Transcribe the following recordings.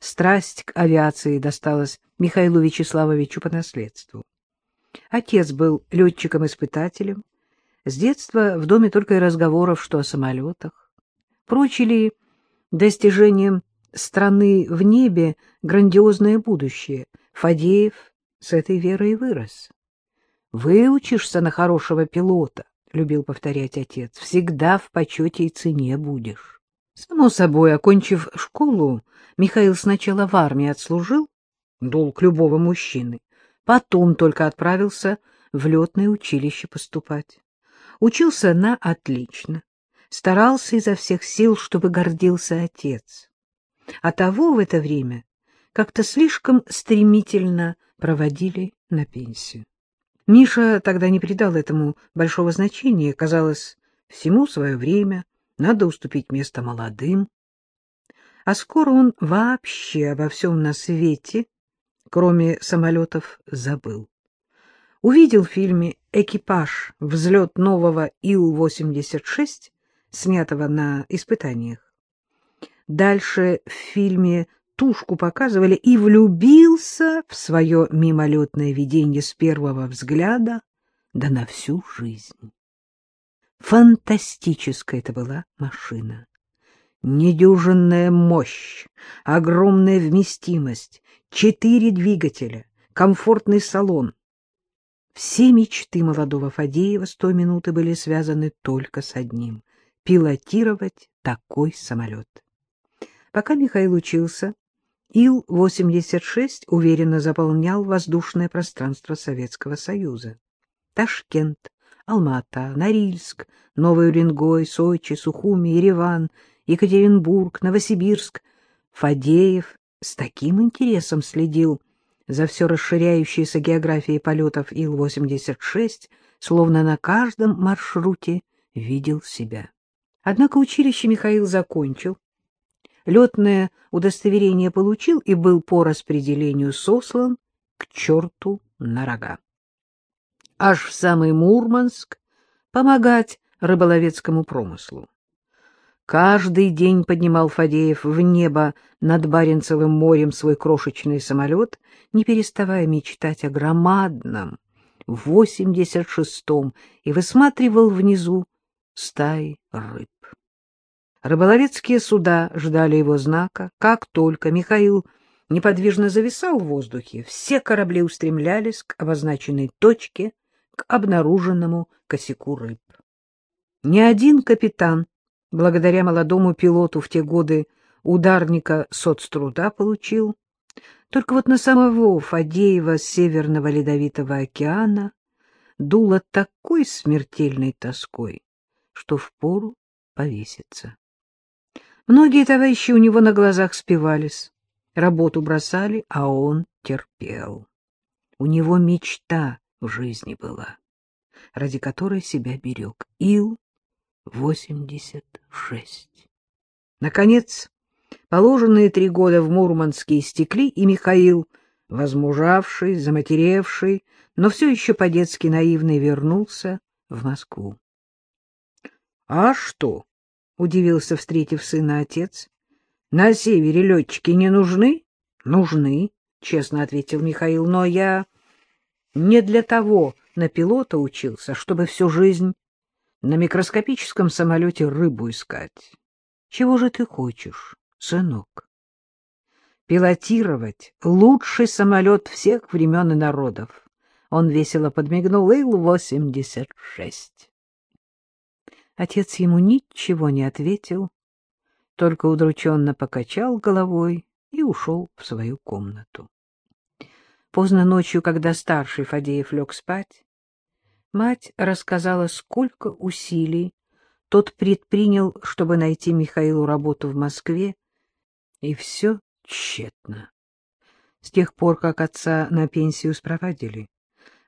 страсть к авиации досталась Михаилу Вячеславовичу по наследству. Отец был летчиком-испытателем. С детства в доме только и разговоров, что о самолетах. Прочили достижением страны в небе грандиозное будущее. Фадеев с этой верой вырос. «Выучишься на хорошего пилота», — любил повторять отец, — «всегда в почете и цене будешь». Само собой, окончив школу, Михаил сначала в армии отслужил, долг любого мужчины, потом только отправился в летное училище поступать. Учился на отлично, старался изо всех сил, чтобы гордился отец. А того в это время как-то слишком стремительно проводили на пенсию. Миша тогда не придал этому большого значения, казалось, всему свое время, надо уступить место молодым. А скоро он вообще обо всем на свете, кроме самолетов, забыл. Увидел в фильме «Экипаж. Взлет нового Ил-86», снятого на испытаниях. Дальше в фильме тушку показывали и влюбился в свое мимолетное видение с первого взгляда, да на всю жизнь. Фантастическая это была машина. Недюжинная мощь, огромная вместимость, четыре двигателя, комфортный салон. Все мечты молодого Фадеева с той минуты были связаны только с одним — пилотировать такой самолет. Пока Михаил учился, Ил-86 уверенно заполнял воздушное пространство Советского Союза. Ташкент, Алма-Ата, Норильск, Новый Уренгой, Сочи, Сухуми, Ереван, Екатеринбург, Новосибирск. Фадеев с таким интересом следил за все расширяющейся географией полетов Ил-86, словно на каждом маршруте видел себя. Однако училище Михаил закончил, летное удостоверение получил и был по распределению сослан к черту на рога. Аж в самый Мурманск помогать рыболовецкому промыслу. Каждый день поднимал Фадеев в небо над Баренцевым морем свой крошечный самолет, не переставая мечтать о громадном, восемьдесят шестом, и высматривал внизу стаи рыб. Рыболовецкие суда ждали его знака. Как только Михаил неподвижно зависал в воздухе, все корабли устремлялись к обозначенной точке, к обнаруженному косяку рыб. Ни один капитан, благодаря молодому пилоту в те годы, ударника соцтруда получил. Только вот на самого Фадеева с Северного Ледовитого океана дуло такой смертельной тоской, что впору повеситься. Многие товарищи у него на глазах спивались, работу бросали, а он терпел. У него мечта в жизни была, ради которой себя берег. Ил-86. Наконец, положенные три года в Мурманске истекли, и Михаил, возмужавший, заматеревший, но все еще по-детски наивный, вернулся в Москву. — А что? — удивился, встретив сына отец. — На севере летчики не нужны? — Нужны, — честно ответил Михаил, — но я не для того на пилота учился, чтобы всю жизнь на микроскопическом самолете рыбу искать. Чего же ты хочешь, сынок? Пилотировать лучший самолет всех времен и народов. Он весело подмигнул Ил-86. Отец ему ничего не ответил, только удрученно покачал головой и ушел в свою комнату. Поздно ночью, когда старший Фадеев лег спать, мать рассказала, сколько усилий тот предпринял, чтобы найти Михаилу работу в Москве, и все тщетно. С тех пор, как отца на пенсию спровадили,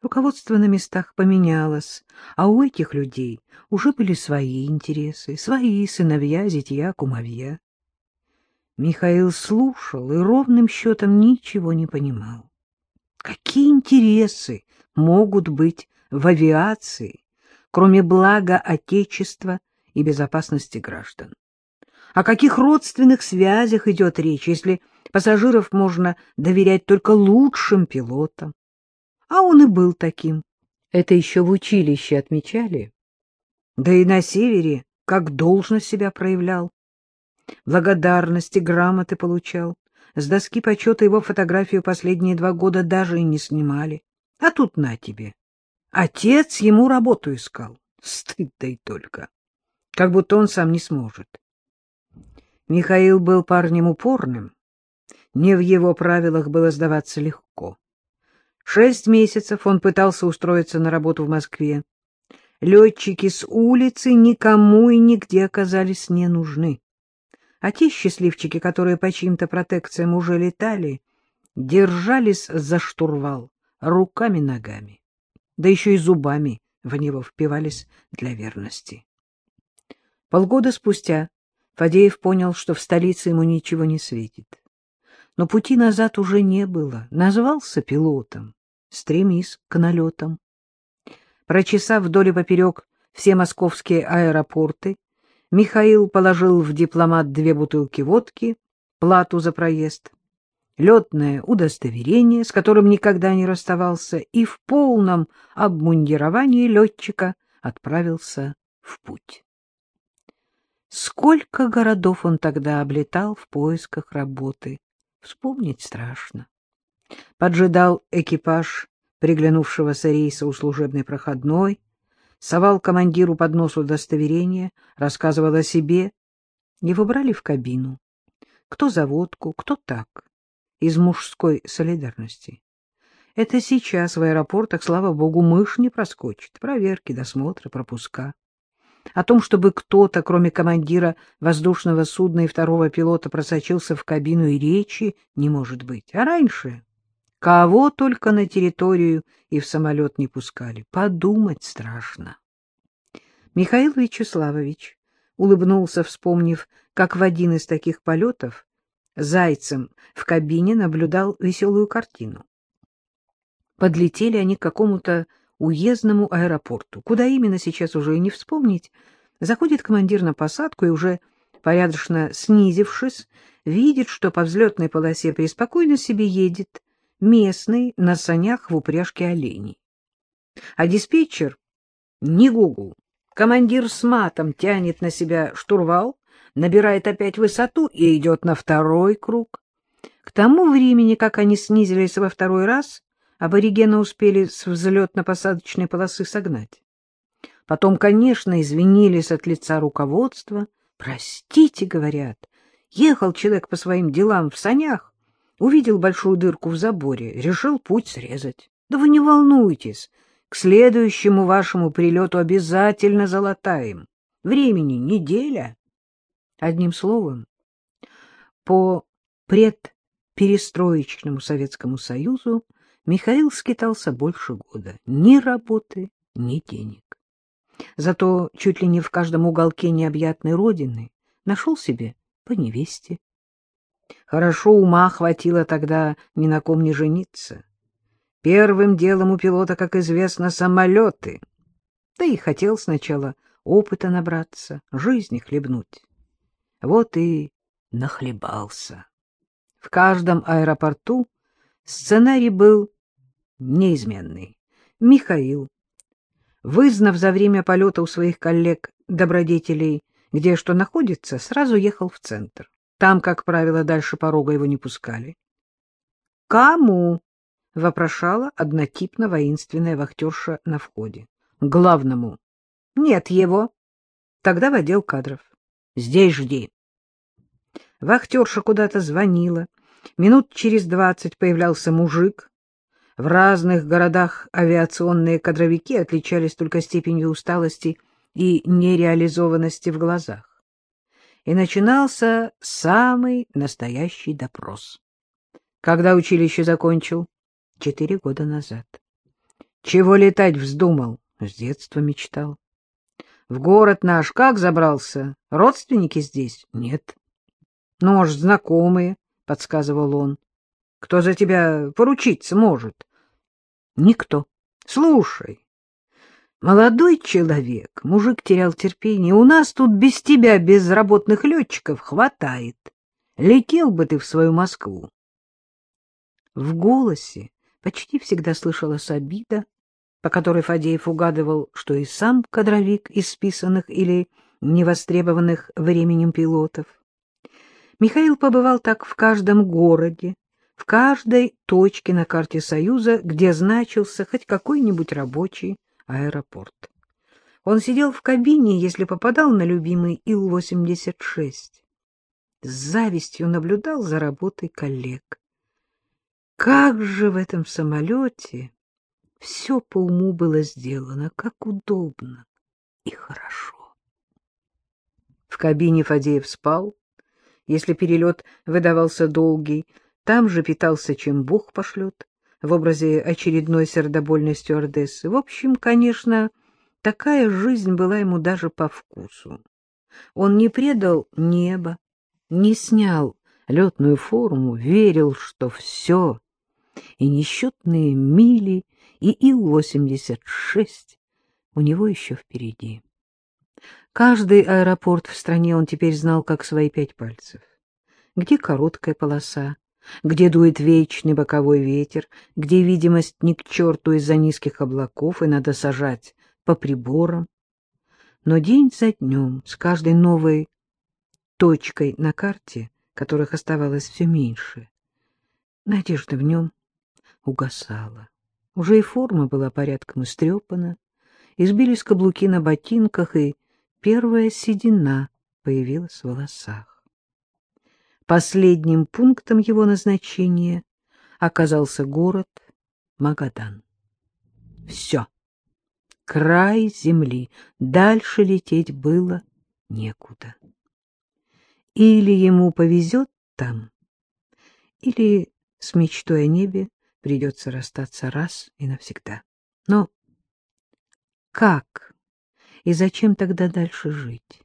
Руководство на местах поменялось, а у этих людей уже были свои интересы, свои сыновья, зятья, кумовья. Михаил слушал и ровным счетом ничего не понимал. Какие интересы могут быть в авиации, кроме блага Отечества и безопасности граждан? О каких родственных связях идет речь, если Пассажиров можно доверять только лучшим пилотам. А он и был таким. Это еще в училище отмечали. Да и на севере как должно себя проявлял. Благодарности, грамоты получал. С доски почета его фотографию последние два года даже и не снимали. А тут на тебе. Отец ему работу искал. Стыд да и только. Как будто он сам не сможет. Михаил был парнем упорным. Не в его правилах было сдаваться легко. Шесть месяцев он пытался устроиться на работу в Москве. Летчики с улицы никому и нигде оказались не нужны. А те счастливчики, которые по чьим-то протекциям уже летали, держались за штурвал руками-ногами, да еще и зубами в него впивались для верности. Полгода спустя Фадеев понял, что в столице ему ничего не светит. Но пути назад уже не было. Назвался пилотом. Стремись к налетам. Прочесав вдоль и поперек все московские аэропорты, Михаил положил в дипломат две бутылки водки, плату за проезд, летное удостоверение, с которым никогда не расставался, и в полном обмундировании летчика отправился в путь. Сколько городов он тогда облетал в поисках работы, вспомнить страшно. Поджидал экипаж приглянувшегося рейса у служебной проходной, совал командиру под нос удостоверение, рассказывал о себе. Его брали в кабину. Кто за водку, кто так, из мужской солидарности. Это сейчас в аэропортах, слава богу, мышь не проскочит. Проверки, досмотры, пропуска. О том, чтобы кто-то, кроме командира воздушного судна и второго пилота, просочился в кабину и речи, не может быть. А раньше кого только на территорию и в самолет не пускали. Подумать страшно. Михаил Вячеславович улыбнулся, вспомнив, как в один из таких полетов зайцем в кабине наблюдал веселую картину. Подлетели они к какому-то уездному аэропорту. Куда именно, сейчас уже и не вспомнить. Заходит командир на посадку и уже, порядочно снизившись, видит, что по взлетной полосе преспокойно себе едет местный на санях в упряжке оленей. А диспетчер — не гугл. Командир с матом тянет на себя штурвал, набирает опять высоту и идет на второй круг. К тому времени, как они снизились во второй раз, аборигены успели с взлетно-посадочной полосы согнать. Потом, конечно, извинились от лица руководства. «Простите, — говорят, — ехал человек по своим делам в санях, увидел большую дырку в заборе, решил путь срезать. Да вы не волнуйтесь, к следующему вашему прилету обязательно залатаем. Времени неделя». Одним словом, по предперестроечному Советскому Союзу Михаил скитался больше года. Ни работы, ни денег. Зато чуть ли не в каждом уголке необъятной родины нашел себе по невесте. Хорошо ума хватило тогда ни на ком не жениться. Первым делом у пилота, как известно, самолеты. Да и хотел сначала опыта набраться, жизни хлебнуть. Вот и нахлебался. В каждом аэропорту сценарий был неизменный. Михаил, вызнав за время полета у своих коллег-добродетелей, где что находится, сразу ехал в центр. Там, как правило, дальше порога его не пускали. — Кому? — вопрошала однотипно воинственная вахтерша на входе. — Главному. — Нет его. — Тогда в отдел кадров. — Здесь жди. Вахтерша куда-то звонила. Минут через двадцать появлялся мужик в разных городах авиационные кадровики отличались только степенью усталости и нереализованности в глазах. И начинался самый настоящий допрос. Когда училище закончил? Четыре года назад. Чего летать вздумал? С детства мечтал. В город наш как забрался? Родственники здесь? Нет. Ну, может, знакомые, — подсказывал он. Кто за тебя поручиться может? Никто. Слушай, молодой человек, мужик терял терпение, у нас тут без тебя безработных летчиков хватает. Летел бы ты в свою Москву. В голосе почти всегда слышалась обида, по которой Фадеев угадывал, что и сам кадровик из списанных или невостребованных временем пилотов. Михаил побывал так в каждом городе, в каждой точке на карте Союза, где значился хоть какой-нибудь рабочий аэропорт. Он сидел в кабине, если попадал на любимый Ил-86. С завистью наблюдал за работой коллег. Как же в этом самолете все по уму было сделано, как удобно и хорошо. В кабине Фадеев спал. Если перелет выдавался долгий, там же питался, чем Бог пошлет, в образе очередной сердобольной стюардессы. В общем, конечно, такая жизнь была ему даже по вкусу. Он не предал небо, не снял летную форму, верил, что все, и несчетные мили, и Ил-86 у него еще впереди. Каждый аэропорт в стране он теперь знал как свои пять пальцев. Где короткая полоса, где дует вечный боковой ветер, где видимость ни к черту из-за низких облаков, и надо сажать по приборам. Но день за днем, с каждой новой точкой на карте, которых оставалось все меньше, надежда в нем угасала. Уже и форма была порядком истрепана, избились каблуки на ботинках, и первая седина появилась в волосах. Последним пунктом его назначения оказался город Магадан. Все. Край земли. Дальше лететь было некуда. Или ему повезет там, или с мечтой о небе придется расстаться раз и навсегда. Но как и зачем тогда дальше жить?